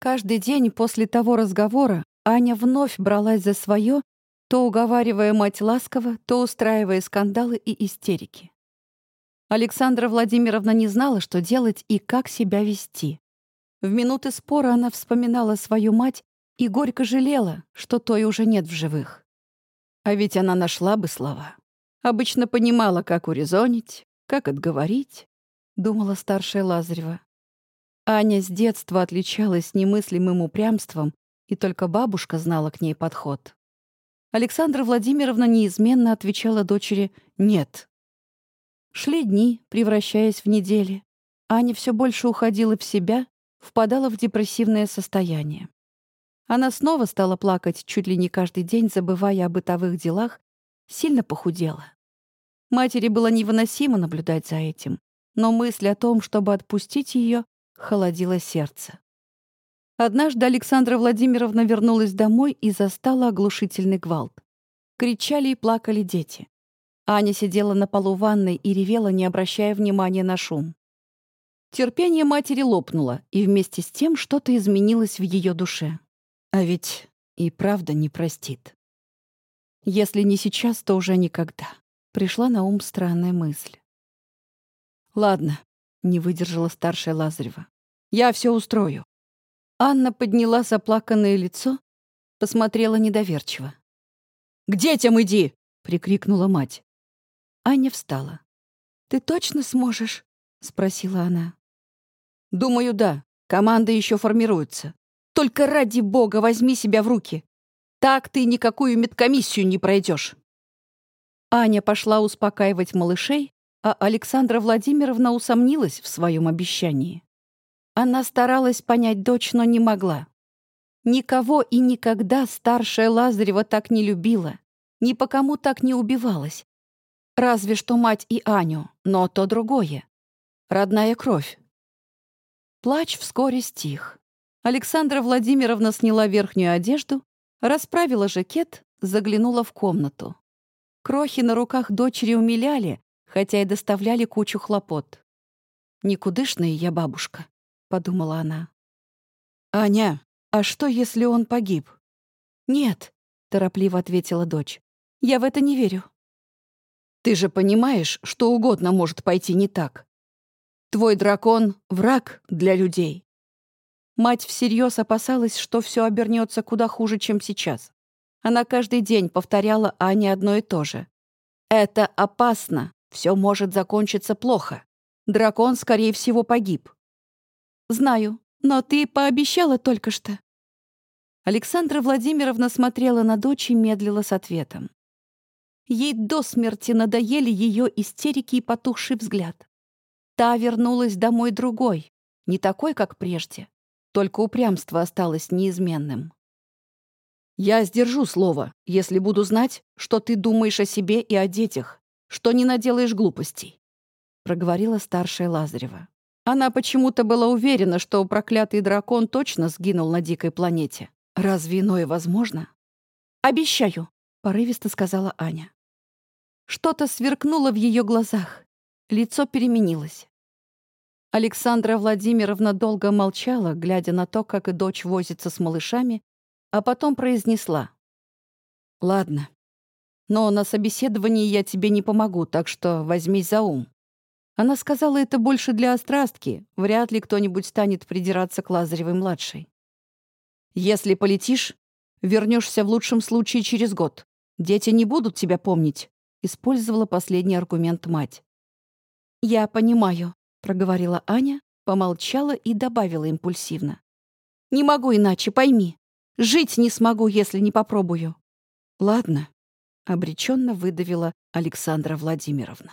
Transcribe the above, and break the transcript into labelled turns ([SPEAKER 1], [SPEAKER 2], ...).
[SPEAKER 1] Каждый день после того разговора Аня вновь бралась за свое, то уговаривая мать ласково, то устраивая скандалы и истерики. Александра Владимировна не знала, что делать и как себя вести. В минуты спора она вспоминала свою мать и горько жалела, что той уже нет в живых. А ведь она нашла бы слова. Обычно понимала, как урезонить, как отговорить, думала старшая Лазарева. Аня с детства отличалась немыслимым упрямством, и только бабушка знала к ней подход. Александра Владимировна неизменно отвечала дочери «нет». Шли дни, превращаясь в недели. Аня все больше уходила в себя, впадала в депрессивное состояние. Она снова стала плакать чуть ли не каждый день, забывая о бытовых делах, сильно похудела. Матери было невыносимо наблюдать за этим, но мысль о том, чтобы отпустить ее, холодила сердце. Однажды Александра Владимировна вернулась домой и застала оглушительный гвалт. Кричали и плакали дети. Аня сидела на полу ванной и ревела, не обращая внимания на шум. Терпение матери лопнуло, и вместе с тем что-то изменилось в ее душе. А ведь и правда не простит. Если не сейчас, то уже никогда. Пришла на ум странная мысль. «Ладно», — не выдержала старшая Лазарева. «Я все устрою». Анна подняла заплаканное лицо, посмотрела недоверчиво. «К детям иди!» — прикрикнула мать. Аня встала. «Ты точно сможешь?» — спросила она. «Думаю, да. Команда еще формируется. Только ради бога возьми себя в руки. Так ты никакую медкомиссию не пройдешь. Аня пошла успокаивать малышей, а Александра Владимировна усомнилась в своем обещании. Она старалась понять дочь, но не могла. Никого и никогда старшая Лазарева так не любила, ни по кому так не убивалась. Разве что мать и Аню, но то другое. Родная кровь. Плач вскоре стих. Александра Владимировна сняла верхнюю одежду, расправила жакет, заглянула в комнату. Крохи на руках дочери умиляли, хотя и доставляли кучу хлопот. «Никудышная я бабушка», — подумала она. «Аня, а что, если он погиб?» «Нет», — торопливо ответила дочь. «Я в это не верю». «Ты же понимаешь, что угодно может пойти не так. Твой дракон — враг для людей. Мать всерьез опасалась, что все обернется куда хуже, чем сейчас. Она каждый день повторяла Ане одно и то же. «Это опасно. Все может закончиться плохо. Дракон, скорее всего, погиб». «Знаю, но ты пообещала только что». Александра Владимировна смотрела на дочь и медлила с ответом. Ей до смерти надоели ее истерики и потухший взгляд. Та вернулась домой другой, не такой, как прежде. Только упрямство осталось неизменным. «Я сдержу слово, если буду знать, что ты думаешь о себе и о детях, что не наделаешь глупостей», — проговорила старшая Лазарева. Она почему-то была уверена, что проклятый дракон точно сгинул на дикой планете. Разве иное возможно? «Обещаю», — порывисто сказала Аня. Что-то сверкнуло в ее глазах. Лицо переменилось. Александра Владимировна долго молчала, глядя на то, как дочь возится с малышами, а потом произнесла. «Ладно, но на собеседовании я тебе не помогу, так что возьмись за ум». Она сказала это больше для острастки, вряд ли кто-нибудь станет придираться к Лазаревой-младшей. «Если полетишь, вернешься в лучшем случае через год. Дети не будут тебя помнить», — использовала последний аргумент мать. «Я понимаю», — проговорила Аня, помолчала и добавила импульсивно. «Не могу иначе, пойми. Жить не смогу, если не попробую». «Ладно», — обреченно выдавила Александра Владимировна.